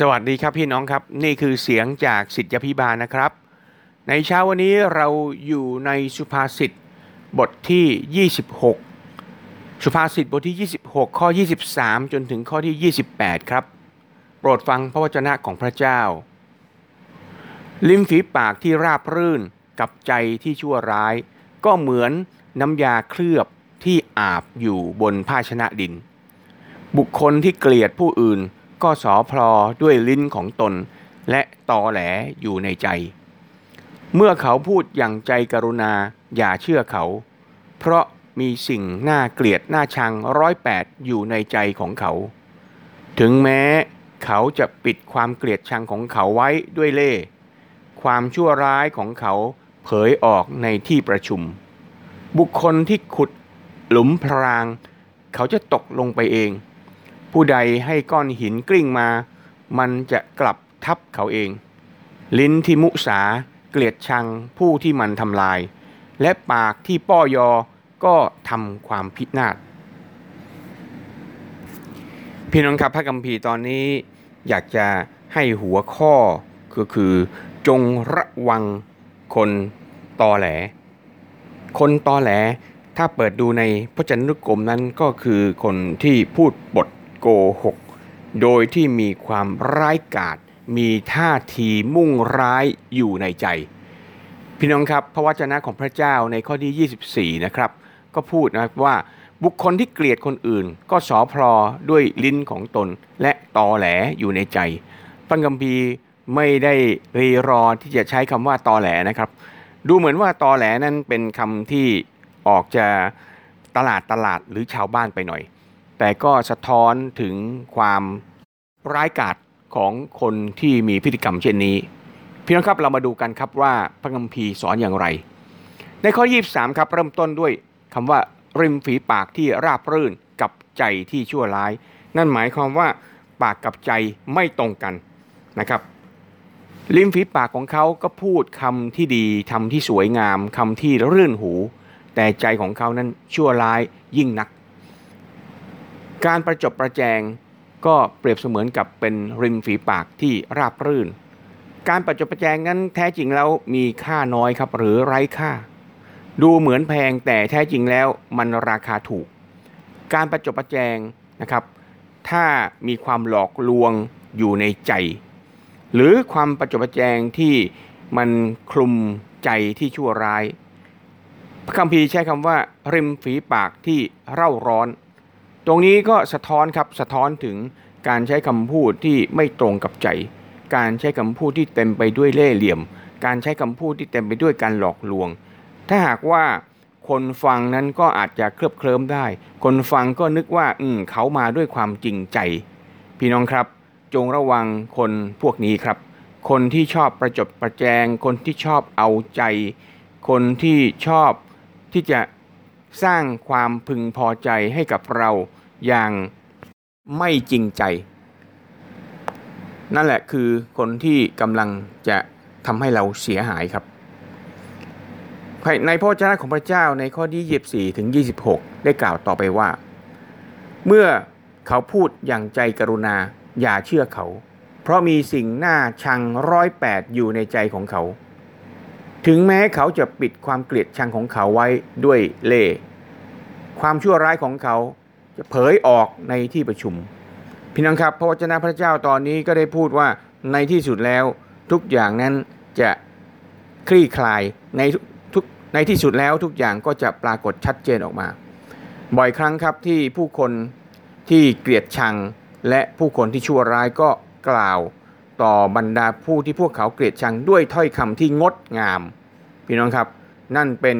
สวัสดีครับพี่น้องครับ นี่คือเสียงจากสิทธิพิบาลนะครับ ในเช้าวันนี้เราอยู่ในสุภาษิตบทที่ 26 สุภาษิตบทที่ 26 ข้อ 23 จนถึงข้อที่ 28 ครับ โปรดฟังพระวจนะของพระเจ้า ลิ้มฝีปากที่ราบรื่นกับใจที่ชั่วร้าย ก็เหมือนน้ำยาเคลือบที่อาบอยู่บนภาชนะดิน บุคคลที่เกลียดผู้อื่น ก็สอพลอด้วยลิ้นของตน และตอแหลอยู่ในใจ เมื่อเขาพูดอย่างใจกรุณาอย่าเชื่อเขา เพราะมีสิ่งน่าเกลียดน่าชังร้อยแปดอยู่ในใจของเขา ถึงแม้เขาจะปิดความเกลียดชังของเขาไว้ด้วยเล่ ความชั่วร้ายของเขาเผยออกในที่ประชุม บุคคลที่ขุดหลุมพราง เขาจะตกลงไปเอง ผู้ใดให้ก้อนหินกลิ้งมา มันจะกลับทับเขาเอง ลิ้นที่มุสาเกลียดชังผู้ที่มันทำลาย และปากที่ป้อยอก็ทำความพินาศพี่น้องครับพระกัมภีร์ตอนนี้อยากจะให้หัวข้อก็คือ จงระวังคนตอแหล คนตอแหลถ้าเปิดดูในพจนานุกรมนั้นก็คือคนที่พูดบท กหก โดยที่มีความร้ายกาจมีท่าทีมุ่งร้ายอยู่ในใจ พี่น้องครับพระวจนะของพระเจ้าในข้อที่ 24 นะครับ ก็พูดนะครับว่าบุคคลที่เกลียดคนอื่น ก็สอพลอด้วยลิ้นของตน และตอแหลอยู่ในใจพระคัมภีไม่ได้รีรอที่จะใช้คำว่าตอแหลนะครับ ดูเหมือนว่าตอแหลนั้นเป็นคำที่ออกจะตลาดตลาดหรือชาวบ้านไปหน่อย แต่ก็สะท้อนถึงความร้ายกาจของคนที่มีพฤติกรรมเช่นนี้ พี่น้องครับเรามาดูกันครับว่าพระคัมภีร์สอนอย่างไร ในข้อ 23 ครับเริ่มต้นด้วยคำว่าริมฝีปากที่ราบรื่นกับใจที่ชั่วร้าย นั่นหมายความว่าปากกับใจไม่ตรงกันนะครับริมฝีปากของเขาก็พูดคำที่ดีคำที่สวยงามคำที่รื่นหู แต่ใจของเขานั้นชั่วร้ายยิ่งนัก การประจบประแจงก็เปรียบเสมือนกับเป็นริมฝีปากที่ราบรื่น การประจบประแจงนั้นแท้จริงแล้วมีค่าน้อยครับหรือไร้ค่า ดูเหมือนแพงแต่แท้จริงแล้วมันราคาถูก การประจบประแจงนะครับ ถ้ามีความหลอกลวงอยู่ในใจ หรือความประจบประแจงที่มันคลุมใจที่ชั่วร้าย พระคัมภีร์ใช้คำว่า ริมฝีปากที่เร่าร้อน ตรงนี้ก็สะท้อนครับสะท้อนถึงการใช้คำพูดที่ไม่ตรงกับใจ การใช้คำพูดที่เต็มไปด้วยเล่ห์เหลี่ยม การใช้คำพูดที่เต็มไปด้วยการหลอกลวง ถ้าหากว่าคนฟังนั้นก็อาจจะเคลือบเคลิ้มได้ คนฟังก็นึกว่า อืมเขามาด้วยความจริงใจ พี่น้องครับ จงระวังคนพวกนี้ครับ คนที่ชอบประจบประแจง คนที่ชอบเอาใจ คนที่ชอบที่จะสร้างความพึงพอใจให้กับเรา อย่างไม่จริงใจ นั่นแหละคือคนที่กำลังจะทำให้เราเสียหายครับ ในพระวจนะของพระเจ้าในข้อที่ 24 ถึง 26 ได้กล่าวต่อไปว่า เมื่อเขาพูดอย่างใจกรุณาอย่าเชื่อเขา เพราะมีสิ่งหน่าชังร้อยแปดอยู่ในใจของเขา ถึงแม้เขาจะปิดความเกลียดชังของเขาไว้ด้วยเล่ ความชั่วร้ายของเขา จะเผยออกในที่ประชุม พี่น้องครับพระวจนะพระเจ้าตอนนี้ก็ได้พูดว่าในที่สุดแล้วทุกอย่างนั้นจะคลี่คลายในทุกในที่สุดแล้วทุกอย่างก็จะปรากฏชัดเจนออกมา บ่อยครั้งครับที่ผู้คนที่เกลียดชังและผู้คนที่ชั่วร้ายก็กล่าวต่อบรรดาผู้ที่พวกเขาเกลียดชังด้วยถ้อยคำที่งดงาม พี่น้องครับ นั่นเป็น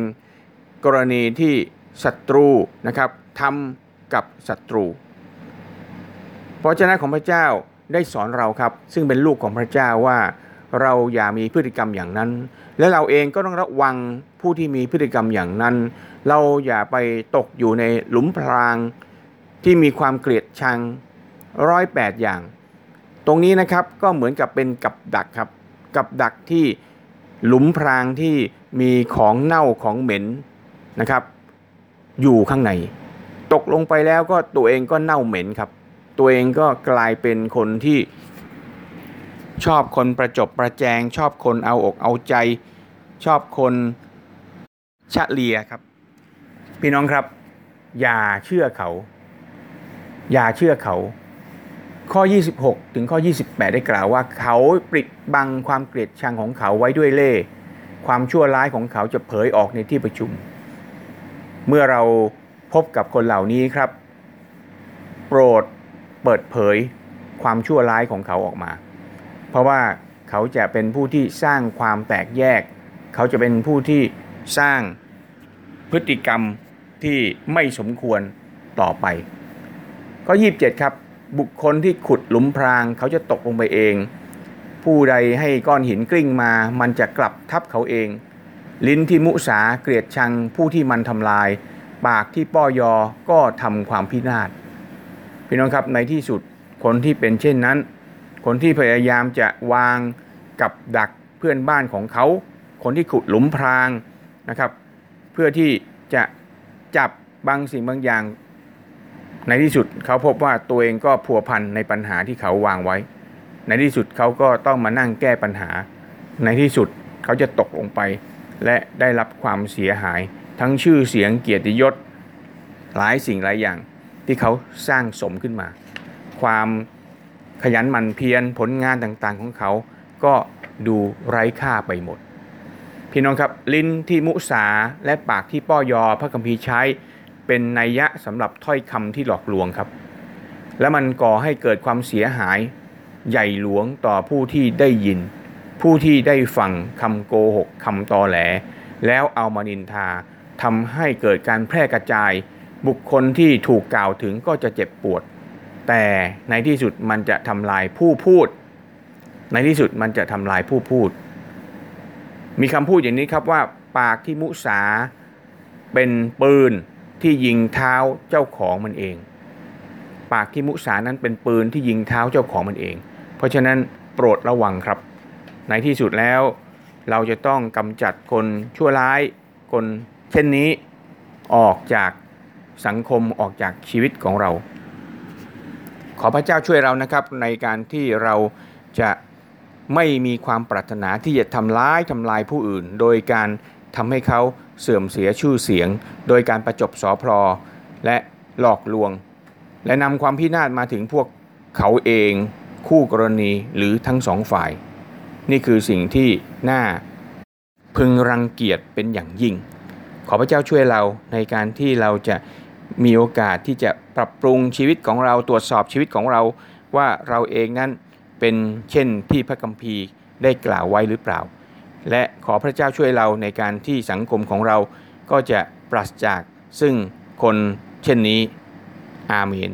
กรณีที่ศัตรูนะครับทำ กับศัตรูเพราะฉะนั้นของพระเจ้าได้สอนเราครับ ซึ่งเป็นลูกของพระเจ้าว่าเราอย่ามีพฤติกรรมอย่างนั้น และเราเองก็ต้องระวังผู้ที่มีพฤติกรรมอย่างนั้น เราอย่าไปตกอยู่ในหลุมพรางที่มีความเกลียดชังร้อยแปดอย่าง ตรงนี้นะครับก็เหมือนกับเป็นกับดักครับ กับดักที่หลุมพรางที่มีของเน่าของเหม็นนะครับ อยู่ข้างใน ตกลงไปแล้วก็ตัวเองก็เน่าเหม็นครับ ตัวเองก็กลายเป็นคนที่ชอบคนประจบประแจง ชอบคนเอาอกเอาใจ ชอบคนชะเลียครับ พี่น้องครับ อย่าเชื่อเขา อย่าเชื่อเขา ข้อ 26 ถึงข้อ 28 ได้กล่าวว่า เขาปิดบังความเกลียดชังของเขาไว้ด้วยเล่ความชั่วร้ายของเขาจะเผยออกในที่ประชุม เมื่อเรา พบกับคนเหล่านี้ครับ โปรดเปิดเผยความชั่วร้ายของเขาออกมา เพราะว่าเขาจะเป็นผู้ที่สร้างความแตกแยก เขาจะเป็นผู้ที่สร้างพฤติกรรมที่ไม่สมควรต่อไปข้อ27 ครับ บุคคลที่ขุดหลุมพราง เขาจะตกลงไปเอง ผู้ใดให้ก้อนหินกลิ้งมา มันจะกลับทับเขาเอง ลิ้นที่มุสาเกลียดชังผู้ที่มันทำลาย ปากที่ป้อยอก็ทำความพินาศพี่น้องครับในที่สุดคนที่เป็นเช่นนั้น คนที่พยายามจะวางกับดักเพื่อนบ้านของเขา คนที่ขุดหลุมพรางนะครับ เพื่อที่จะจับบางสิ่งบางอย่าง ในที่สุดเขาพบว่าตัวเองก็พัวพันในปัญหาที่เขาวางไว้ ในที่สุดเขาก็ต้องมานั่งแก้ปัญหา ในที่สุดเขาจะตกลงไป และได้รับความเสียหาย ทั้งชื่อเสียงเกียรติยศ หลายสิ่งหลายอย่างที่เขาสร้างสมขึ้นมา ความขยันหมั่นเพียรผลงานต่างๆของเขา ก็ดูไร้ค่าไปหมด พี่น้องครับลิ้นที่มุสาและปากที่ป้อยอพระคัมภีร์ใช้เป็นนัยยะสำหรับถ้อยคำที่หลอกลวงครับ และมันก่อให้เกิดความเสียหายใหญ่หลวงต่อผู้ที่ได้ยิน ผู้ที่ได้ฟังคำโกหกคำตอแหล แล้วเอามานินทา ทำให้เกิดการแพร่กระจาย บุคคลที่ถูกกล่าวถึงก็จะเจ็บปวด แต่ในที่สุดมันจะทำลายผู้พูด ในที่สุดมันจะทำลายผู้พูด มีคำพูดอย่างนี้ครับว่าปากที่มุสาเป็นปืนที่ยิงเท้าเจ้าของมันเอง ปากที่มุสานั้นเป็นปืนที่ยิงเท้าเจ้าของมันเอง เพราะฉะนั้นโปรดระวังครับ ในที่สุดแล้ว เราจะต้องกำจัดคนชั่วร้ายคน ช่นนี้ออกจากสังคมออกจากชีวิตของเรา ขอพระเจ้าช่วยเรานะครับในการที่เราจะไม่มีความปรารถนาที่จะทำร้ายทำลายผู้อื่น โดยการทำให้เขาเสื่อมเสียชื่อเสียง โดยการประจบสอพลอและหลอกลวง และนำความพินาศมาถึงพวกเขาเองคู่กรณีหรือทั้งสองฝ่าย นี่คือสิ่งที่น่าพึงรังเกียจเป็นอย่างยิ่ง ขอพระเจ้าช่วยเราในการที่เราจะมีโอกาสที่จะปรับปรุงชีวิตของเราตรวจสอบชีวิตของเรา ว่าเราเองนั้นเป็นเช่นที่พระคัมภีร์ได้กล่าวไว้หรือเปล่า และขอพระเจ้าช่วยเราในการที่สังคมของเราก็จะปราศจากซึ่งคนเช่นนี้ อาเมน